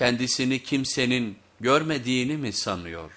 kendisini kimsenin görmediğini mi sanıyor?